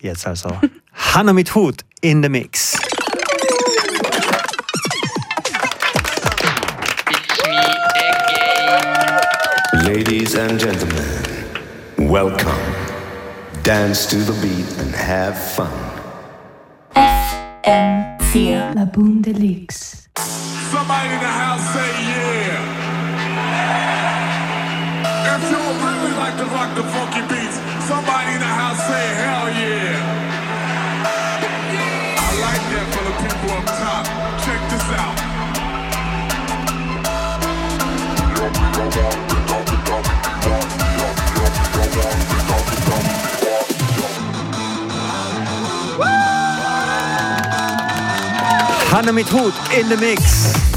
Jetzt also Hannah mit Hut in the Mix. Ladies and gentlemen, welcome. Dance to the beat and have fun. FM4 La Boum de Luxe. Somebody in the house say yeah. If you really like to rock the funky Han är mitt hot in the mix.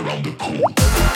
Around the pool.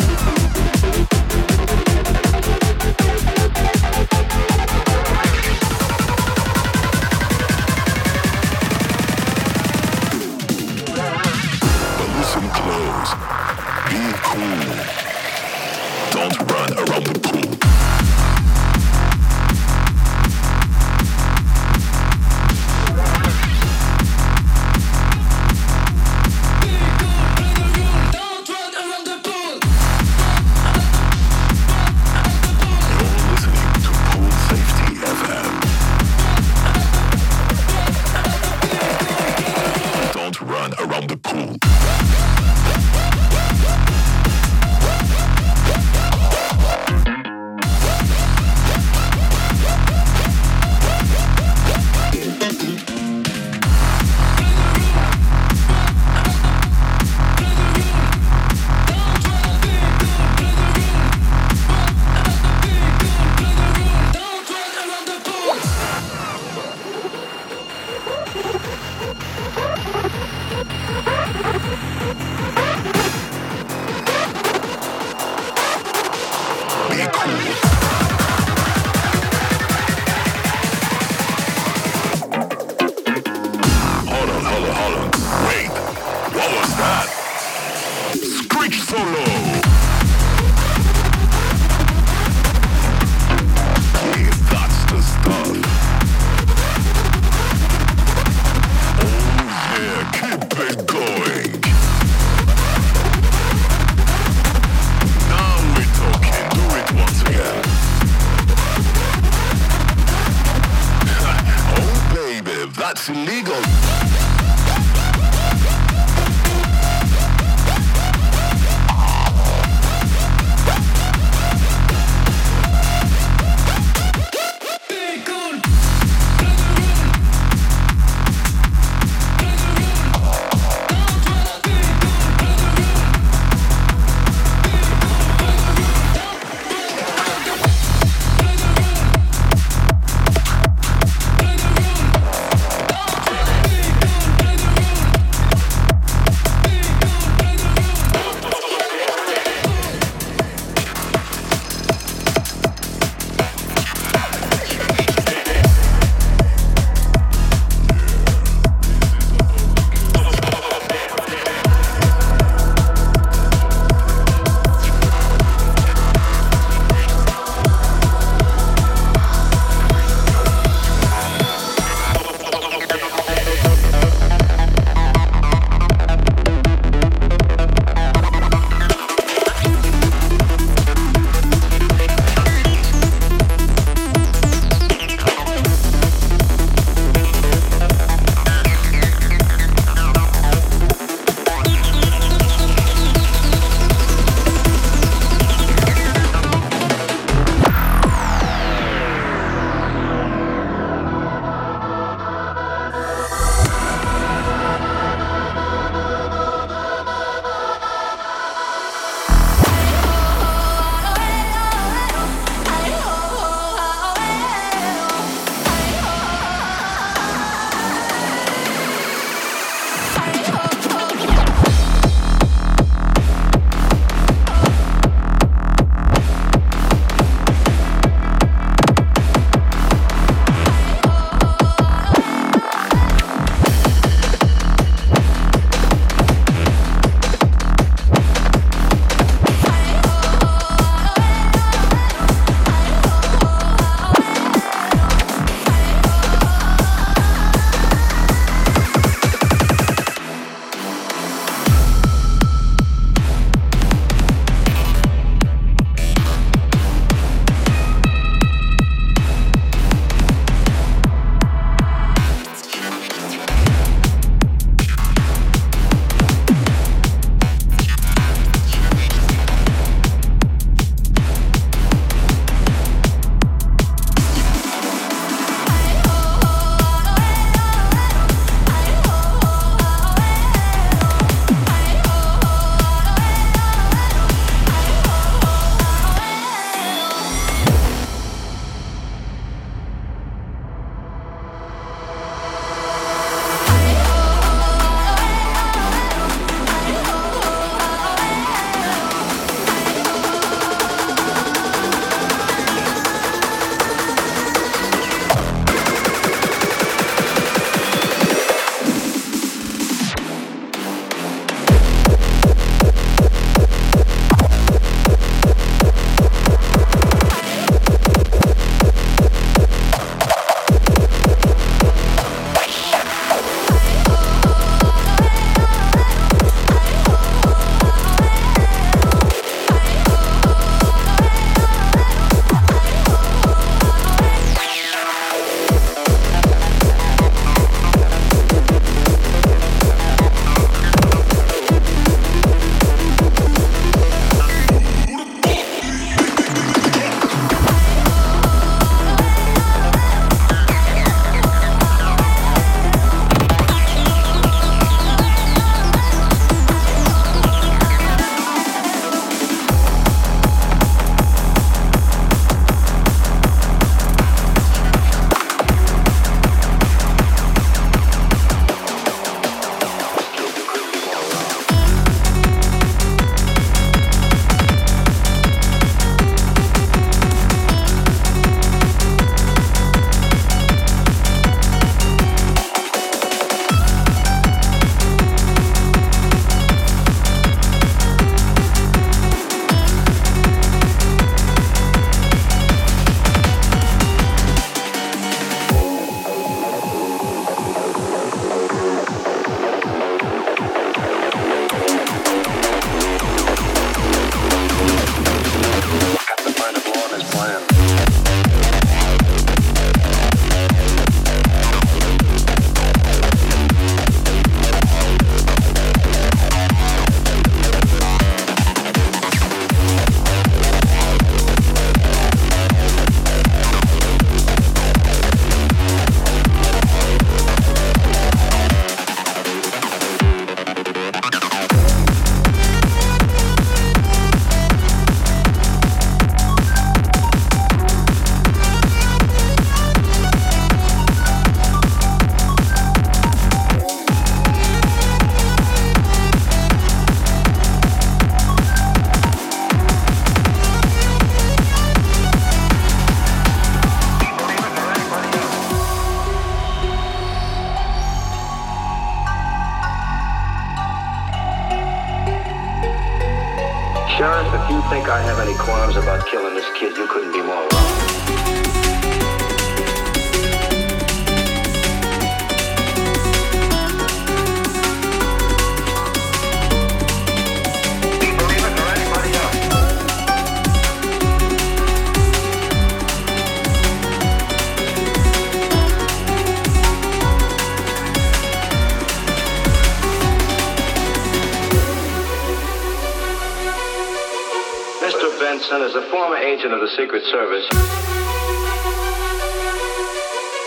Is a former agent of the Secret Service. As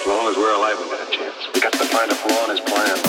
long as we're alive, we've got a chance. We've got to find a flaw in his plan.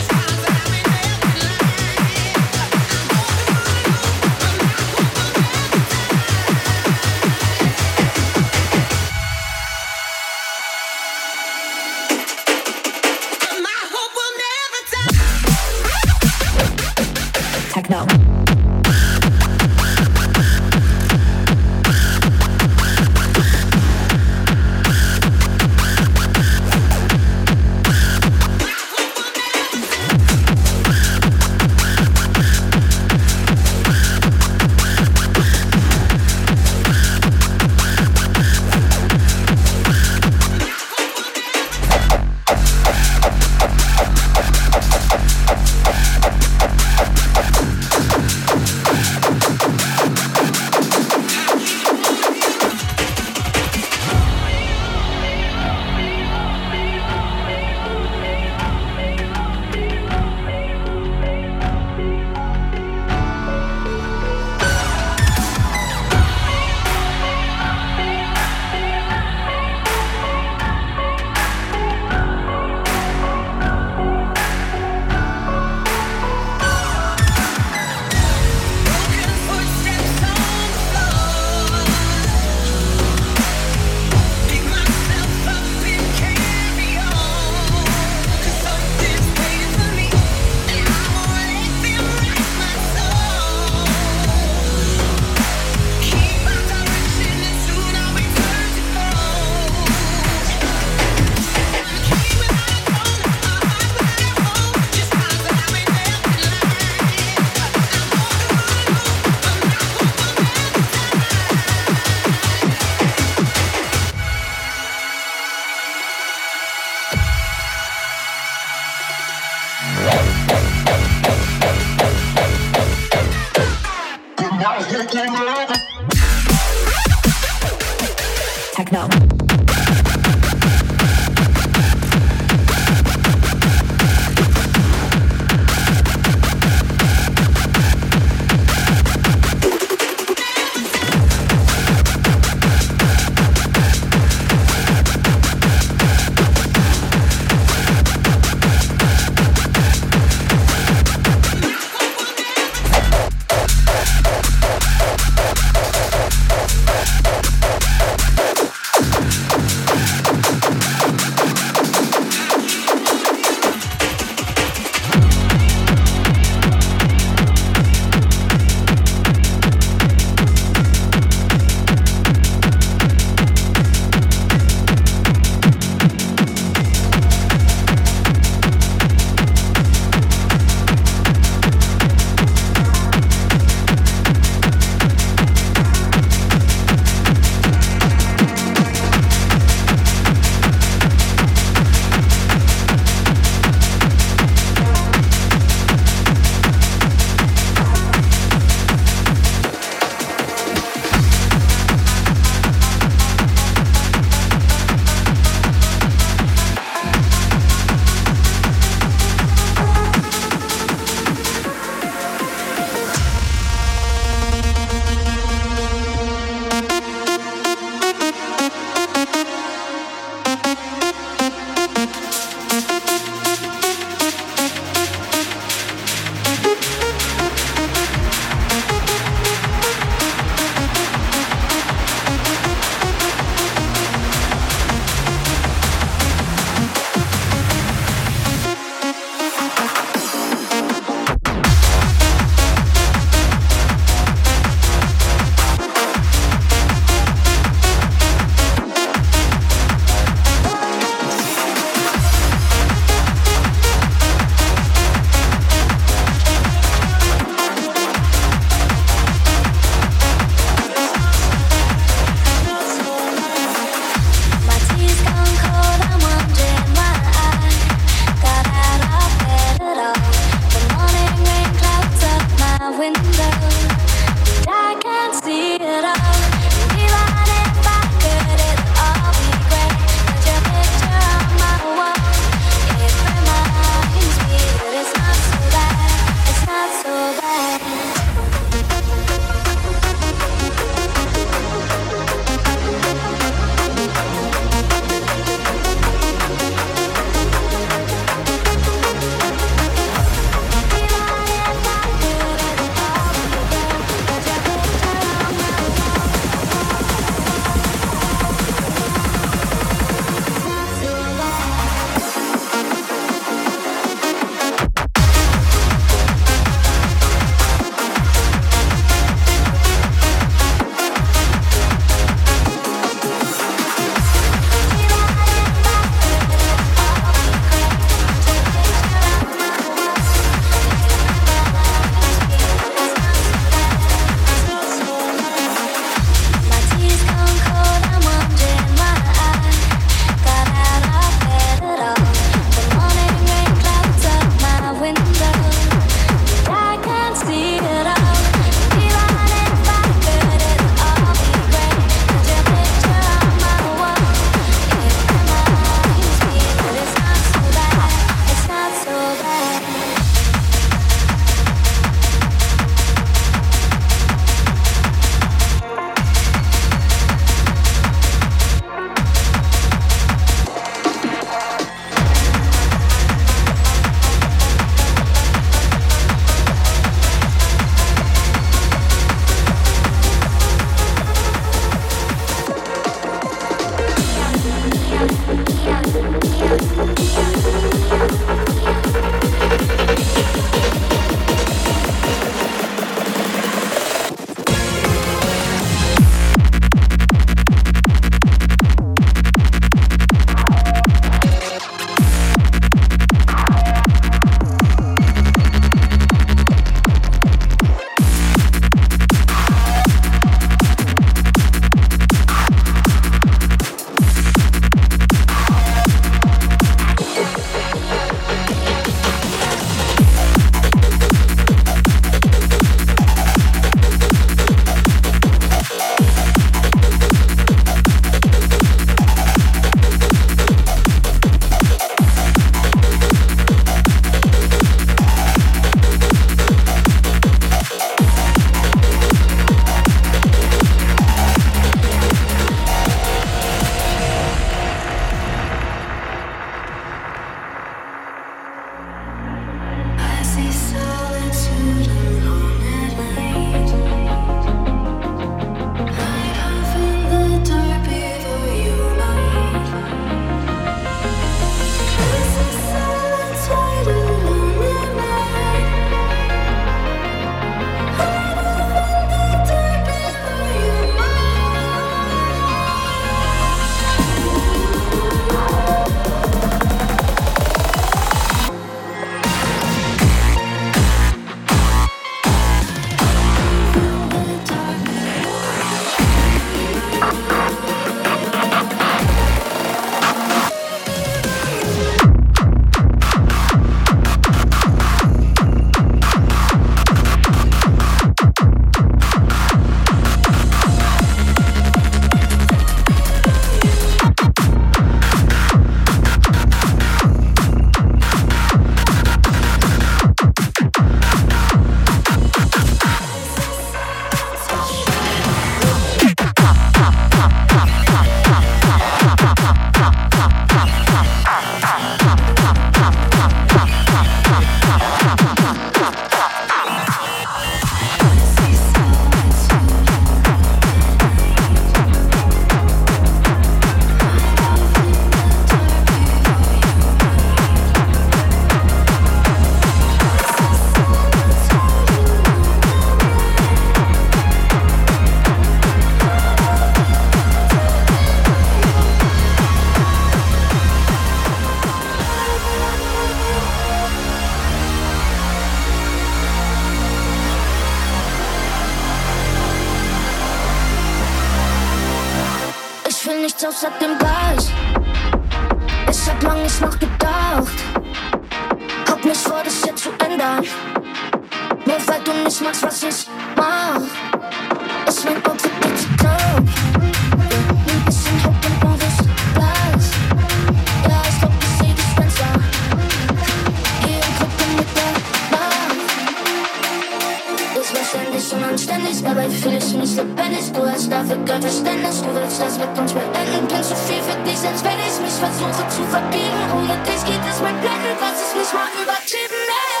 Dabei fühle ich mich lebendig, du hast. Dafür kein Verständnis. Du willst das mit uns beenden, bin zu viel für dich Selbst wenn ich mich versuche zu verbiegen. Ohne dich geht es mein Blenden, was ist nicht mal übertrieben. Ey.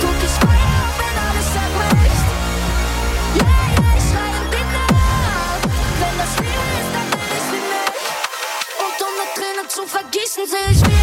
Du gehst rein, wenn alles zerbricht. Ja, ja, ich schreie dich nach Wenn das real ist, dann will ich sie nicht Und um mit Tränen zu vergießen, sehe ich mich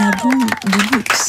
la bombe de l'eau.